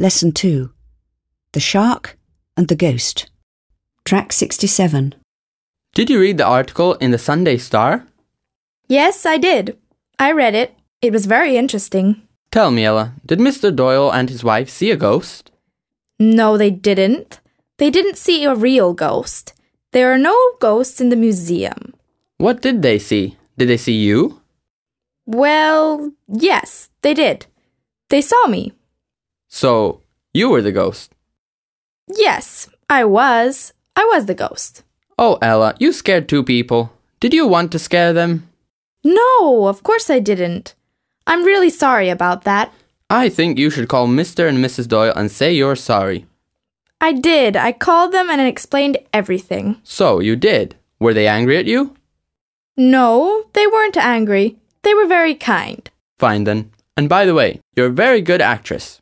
Lesson 2 The Shark and the Ghost. Track 67. Did you read the article in the Sunday Star? Yes, I did. I read it. It was very interesting. Tell me, Ella, did Mr. Doyle and his wife see a ghost? No, they didn't. They didn't see a real ghost. There are no ghosts in the museum. What did they see? Did they see you? Well, yes, they did. They saw me. So, you were the ghost. Yes, I was. I was the ghost. Oh, Ella, you scared two people. Did you want to scare them? No, of course I didn't. I'm really sorry about that. I think you should call Mr. and Mrs. Doyle and say you're sorry. I did. I called them and explained everything. So, you did. Were they angry at you? No, they weren't angry. They were very kind. Fine then. And by the way, you're a very good actress.